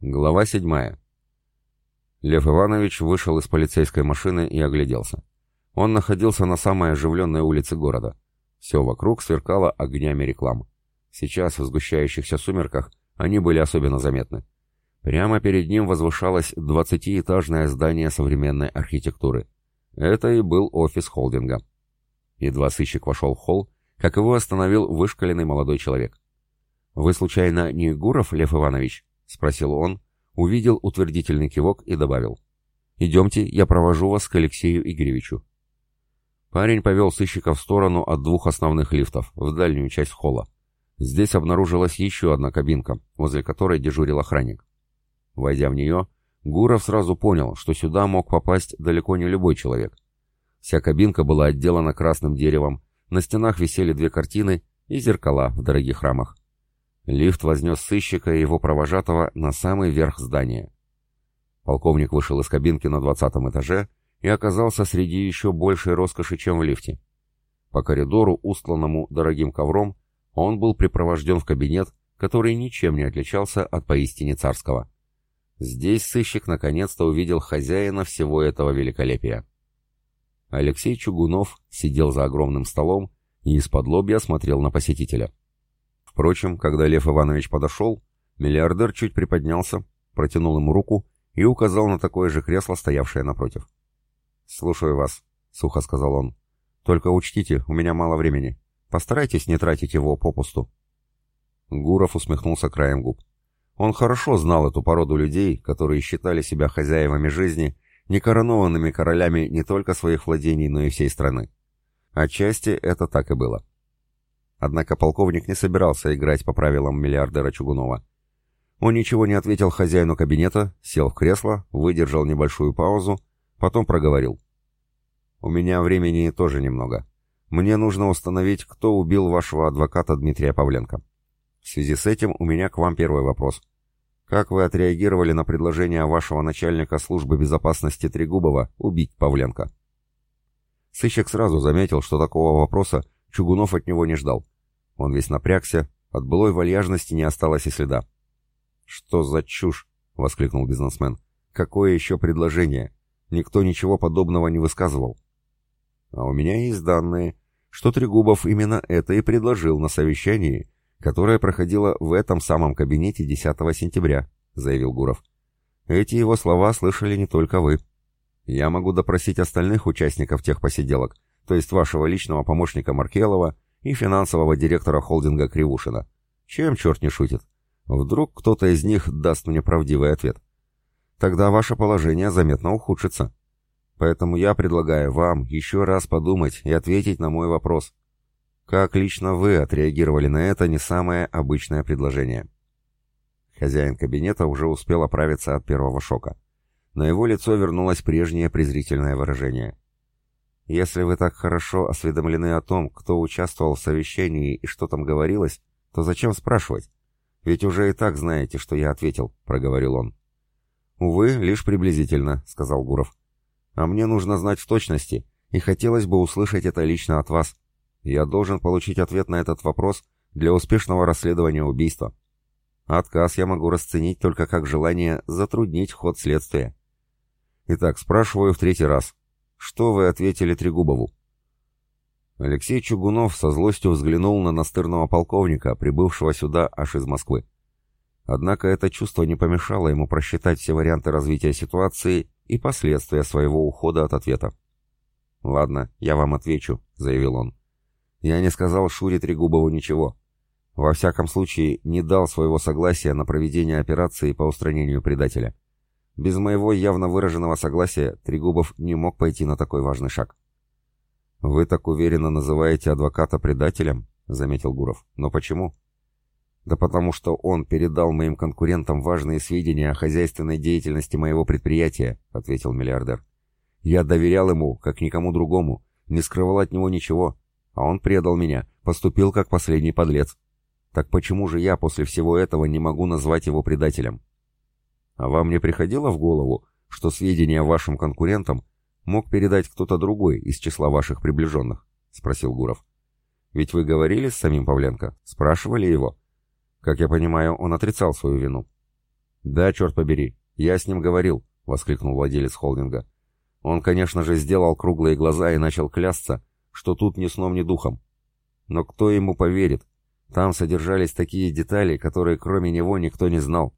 Глава 7. Лев Иванович вышел из полицейской машины и огляделся. Он находился на самой оживленной улице города. Все вокруг сверкало огнями реклам. Сейчас, в сгущающихся сумерках, они были особенно заметны. Прямо перед ним возвышалось двадцатиэтажное здание современной архитектуры. Это и был офис холдинга. Едва сыщик вошел в холл, как его остановил вышкаленный молодой человек. «Вы, случайно, не Гуров, Лев Иванович?» — спросил он, увидел утвердительный кивок и добавил. «Идемте, я провожу вас к Алексею Игоревичу». Парень повел сыщика в сторону от двух основных лифтов, в дальнюю часть холла. Здесь обнаружилась еще одна кабинка, возле которой дежурил охранник. Войдя в нее, Гуров сразу понял, что сюда мог попасть далеко не любой человек. Вся кабинка была отделана красным деревом, на стенах висели две картины и зеркала в дорогих рамах. Лифт вознес сыщика и его провожатого на самый верх здания. Полковник вышел из кабинки на двадцатом этаже и оказался среди еще большей роскоши, чем в лифте. По коридору, устланному дорогим ковром, он был припровожден в кабинет, который ничем не отличался от поистине царского. Здесь сыщик наконец-то увидел хозяина всего этого великолепия. Алексей Чугунов сидел за огромным столом и из-под лобья смотрел на посетителя. Впрочем, когда Лев Иванович подошел, миллиардер чуть приподнялся, протянул ему руку и указал на такое же кресло, стоявшее напротив. «Слушаю вас», — сухо сказал он. «Только учтите, у меня мало времени. Постарайтесь не тратить его попусту». Гуров усмехнулся краем губ. Он хорошо знал эту породу людей, которые считали себя хозяевами жизни, некоронованными королями не только своих владений, но и всей страны. Отчасти это так и было. Однако полковник не собирался играть по правилам миллиардера Чугунова. Он ничего не ответил хозяину кабинета, сел в кресло, выдержал небольшую паузу, потом проговорил. «У меня времени тоже немного. Мне нужно установить, кто убил вашего адвоката Дмитрия Павленко. В связи с этим у меня к вам первый вопрос. Как вы отреагировали на предложение вашего начальника службы безопасности Трегубова убить Павленко?» Сыщик сразу заметил, что такого вопроса Чугунов от него не ждал. Он весь напрягся, от былой вальяжности не осталось и следа. «Что за чушь?» — воскликнул бизнесмен. «Какое еще предложение? Никто ничего подобного не высказывал». «А у меня есть данные, что Трегубов именно это и предложил на совещании, которое проходило в этом самом кабинете 10 сентября», — заявил Гуров. «Эти его слова слышали не только вы. Я могу допросить остальных участников тех посиделок, то есть вашего личного помощника Маркелова и финансового директора холдинга Кривушина. Чем черт не шутит? Вдруг кто-то из них даст мне правдивый ответ. Тогда ваше положение заметно ухудшится. Поэтому я предлагаю вам еще раз подумать и ответить на мой вопрос. Как лично вы отреагировали на это не самое обычное предложение? Хозяин кабинета уже успел оправиться от первого шока. На его лицо вернулось прежнее презрительное выражение. Если вы так хорошо осведомлены о том, кто участвовал в совещании и что там говорилось, то зачем спрашивать? Ведь уже и так знаете, что я ответил, проговорил он. Увы, лишь приблизительно, сказал Гуров. А мне нужно знать в точности, и хотелось бы услышать это лично от вас. Я должен получить ответ на этот вопрос для успешного расследования убийства. Отказ я могу расценить только как желание затруднить ход следствия. Итак, спрашиваю в третий раз. Что вы ответили Трегубову? Алексей Чугунов со злостью взглянул на настырного полковника, прибывшего сюда аж из Москвы. Однако это чувство не помешало ему просчитать все варианты развития ситуации и последствия своего ухода от ответа. «Ладно, я вам отвечу», — заявил он. «Я не сказал Шуре Трегубову ничего. Во всяком случае, не дал своего согласия на проведение операции по устранению предателя. Без моего явно выраженного согласия Трегубов не мог пойти на такой важный шаг. «Вы так уверенно называете адвоката предателем?» — заметил Гуров. «Но почему?» «Да потому что он передал моим конкурентам важные сведения о хозяйственной деятельности моего предприятия», — ответил миллиардер. «Я доверял ему, как никому другому, не скрывал от него ничего, а он предал меня, поступил как последний подлец. Так почему же я после всего этого не могу назвать его предателем?» А вам не приходило в голову, что сведения вашим конкурентам мог передать кто-то другой из числа ваших приближенных? Спросил Гуров. Ведь вы говорили с самим Павленко? Спрашивали его? Как я понимаю, он отрицал свою вину. «Да, черт побери, я с ним говорил», — воскликнул владелец холдинга. Он, конечно же, сделал круглые глаза и начал клясться, что тут ни сном, ни духом. Но кто ему поверит? Там содержались такие детали, которые кроме него никто не знал.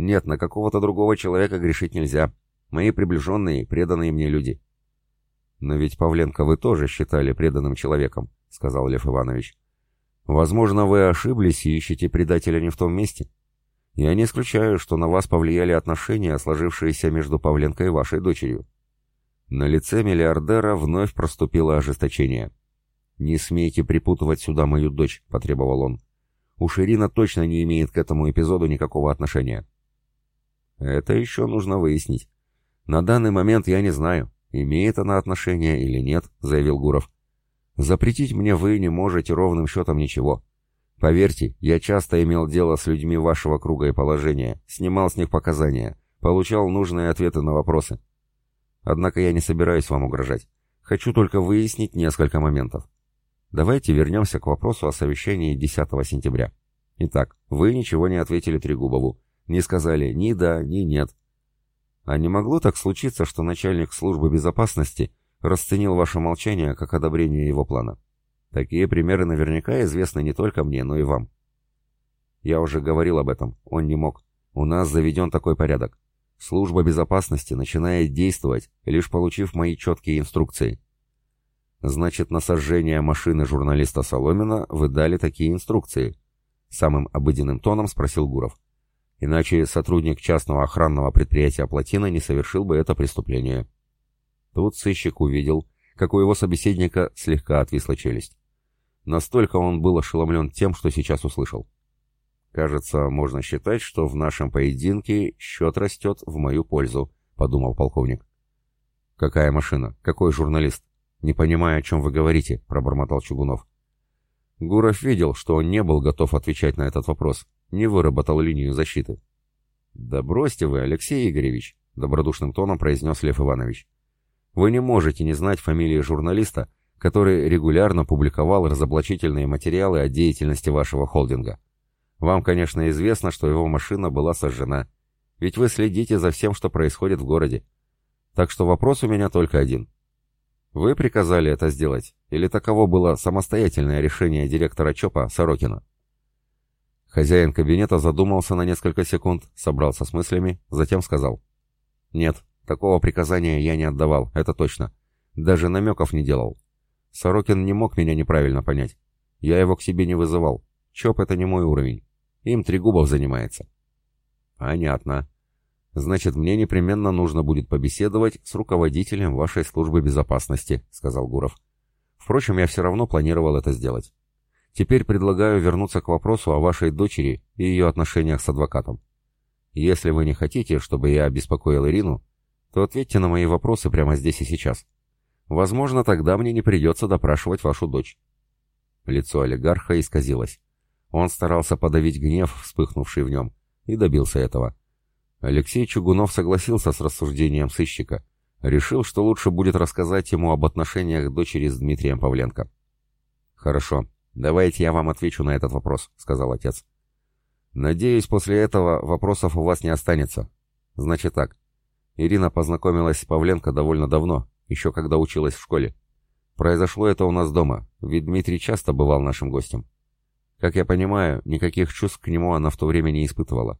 Нет, на какого-то другого человека грешить нельзя. Мои приближенные, преданные мне люди. Но ведь Павленко вы тоже считали преданным человеком, сказал Лев Иванович. Возможно, вы ошиблись и ищете предателя не в том месте. Я не исключаю, что на вас повлияли отношения, сложившиеся между Павленко и вашей дочерью. На лице миллиардера вновь проступило ожесточение. «Не смейте припутывать сюда мою дочь», — потребовал он. «Уж Ирина точно не имеет к этому эпизоду никакого отношения». «Это еще нужно выяснить. На данный момент я не знаю, имеет она отношение или нет», — заявил Гуров. «Запретить мне вы не можете ровным счетом ничего. Поверьте, я часто имел дело с людьми вашего круга и положения, снимал с них показания, получал нужные ответы на вопросы. Однако я не собираюсь вам угрожать. Хочу только выяснить несколько моментов. Давайте вернемся к вопросу о совещании 10 сентября. Итак, вы ничего не ответили Трегубову. Не сказали ни да, ни нет. А не могло так случиться, что начальник службы безопасности расценил ваше молчание как одобрение его плана? Такие примеры наверняка известны не только мне, но и вам. Я уже говорил об этом. Он не мог. У нас заведен такой порядок. Служба безопасности начинает действовать, лишь получив мои четкие инструкции. Значит, на сожжение машины журналиста Соломина вы дали такие инструкции? Самым обыденным тоном спросил Гуров. Иначе сотрудник частного охранного предприятия «Плотина» не совершил бы это преступление. Тут сыщик увидел, как у его собеседника слегка отвисла челюсть. Настолько он был ошеломлен тем, что сейчас услышал. «Кажется, можно считать, что в нашем поединке счет растет в мою пользу», — подумал полковник. «Какая машина? Какой журналист? Не понимаю, о чем вы говорите», — пробормотал Чугунов. Гуров видел, что он не был готов отвечать на этот вопрос, не выработал линию защиты. «Да бросьте вы, Алексей Игоревич», — добродушным тоном произнес Лев Иванович. «Вы не можете не знать фамилии журналиста, который регулярно публиковал разоблачительные материалы о деятельности вашего холдинга. Вам, конечно, известно, что его машина была сожжена. Ведь вы следите за всем, что происходит в городе. Так что вопрос у меня только один. Вы приказали это сделать, или таково было самостоятельное решение директора ЧОПа Сорокина? Хозяин кабинета задумался на несколько секунд, собрался с мыслями, затем сказал. «Нет, такого приказания я не отдавал, это точно. Даже намеков не делал. Сорокин не мог меня неправильно понять. Я его к себе не вызывал. ЧОП — это не мой уровень. Им Трегубов занимается. Понятно. Значит, мне непременно нужно будет побеседовать с руководителем вашей службы безопасности, сказал Гуров. Впрочем, я все равно планировал это сделать. Теперь предлагаю вернуться к вопросу о вашей дочери и ее отношениях с адвокатом. Если вы не хотите, чтобы я беспокоил Ирину, то ответьте на мои вопросы прямо здесь и сейчас. Возможно, тогда мне не придется допрашивать вашу дочь. Лицо олигарха исказилось. Он старался подавить гнев, вспыхнувший в нем, и добился этого. Алексей Чугунов согласился с рассуждением сыщика. Решил, что лучше будет рассказать ему об отношениях дочери с Дмитрием Павленко. «Хорошо, давайте я вам отвечу на этот вопрос», — сказал отец. «Надеюсь, после этого вопросов у вас не останется. Значит так. Ирина познакомилась с Павленко довольно давно, еще когда училась в школе. Произошло это у нас дома, ведь Дмитрий часто бывал нашим гостем. Как я понимаю, никаких чувств к нему она в то время не испытывала.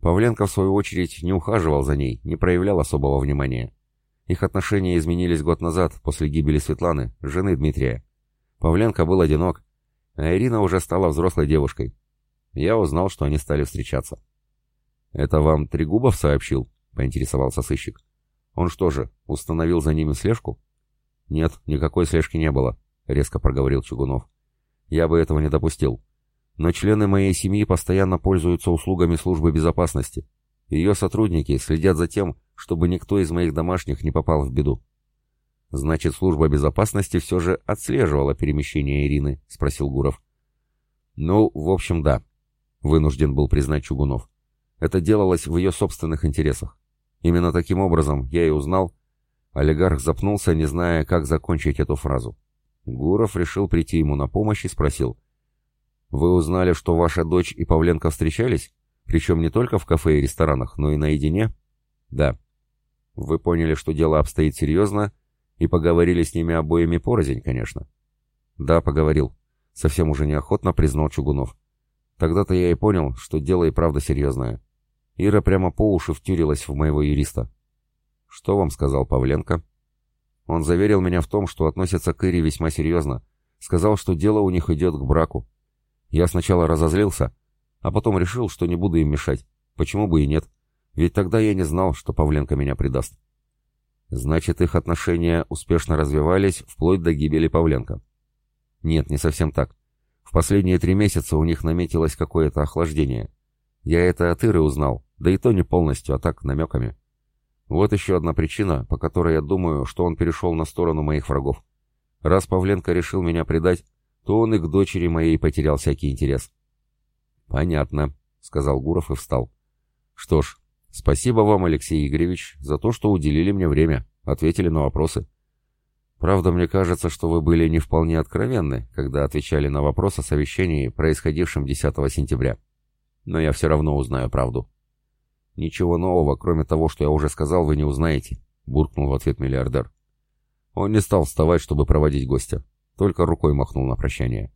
Павленко, в свою очередь, не ухаживал за ней, не проявлял особого внимания. Их отношения изменились год назад, после гибели Светланы, жены Дмитрия. Павленко был одинок, а Ирина уже стала взрослой девушкой. Я узнал, что они стали встречаться. «Это вам Трегубов сообщил?» — поинтересовался сыщик. «Он что же, установил за ними слежку?» «Нет, никакой слежки не было», — резко проговорил Чугунов. «Я бы этого не допустил но члены моей семьи постоянно пользуются услугами службы безопасности. Ее сотрудники следят за тем, чтобы никто из моих домашних не попал в беду. Значит, служба безопасности все же отслеживала перемещение Ирины, спросил Гуров. Ну, в общем, да, вынужден был признать Чугунов. Это делалось в ее собственных интересах. Именно таким образом я и узнал. Олигарх запнулся, не зная, как закончить эту фразу. Гуров решил прийти ему на помощь и спросил — вы узнали, что ваша дочь и Павленко встречались? Причем не только в кафе и ресторанах, но и наедине? Да. Вы поняли, что дело обстоит серьезно, и поговорили с ними обоими порознь, конечно. Да, поговорил. Совсем уже неохотно признал Чугунов. Тогда-то я и понял, что дело и правда серьезное. Ира прямо по уши втюрилась в моего юриста. Что вам сказал Павленко? Он заверил меня в том, что относится к Ире весьма серьезно. Сказал, что дело у них идет к браку. Я сначала разозлился, а потом решил, что не буду им мешать. Почему бы и нет? Ведь тогда я не знал, что Павленко меня предаст. Значит, их отношения успешно развивались вплоть до гибели Павленко. Нет, не совсем так. В последние три месяца у них наметилось какое-то охлаждение. Я это от Иры узнал, да и то не полностью, а так намеками. Вот еще одна причина, по которой я думаю, что он перешел на сторону моих врагов. Раз Павленко решил меня предать, то он и к дочери моей потерял всякий интерес. «Понятно», — сказал Гуров и встал. «Что ж, спасибо вам, Алексей Игоревич, за то, что уделили мне время, ответили на вопросы. Правда, мне кажется, что вы были не вполне откровенны, когда отвечали на вопрос о совещании, происходившем 10 сентября. Но я все равно узнаю правду». «Ничего нового, кроме того, что я уже сказал, вы не узнаете», — буркнул в ответ миллиардер. Он не стал вставать, чтобы проводить гостя, только рукой махнул на прощание.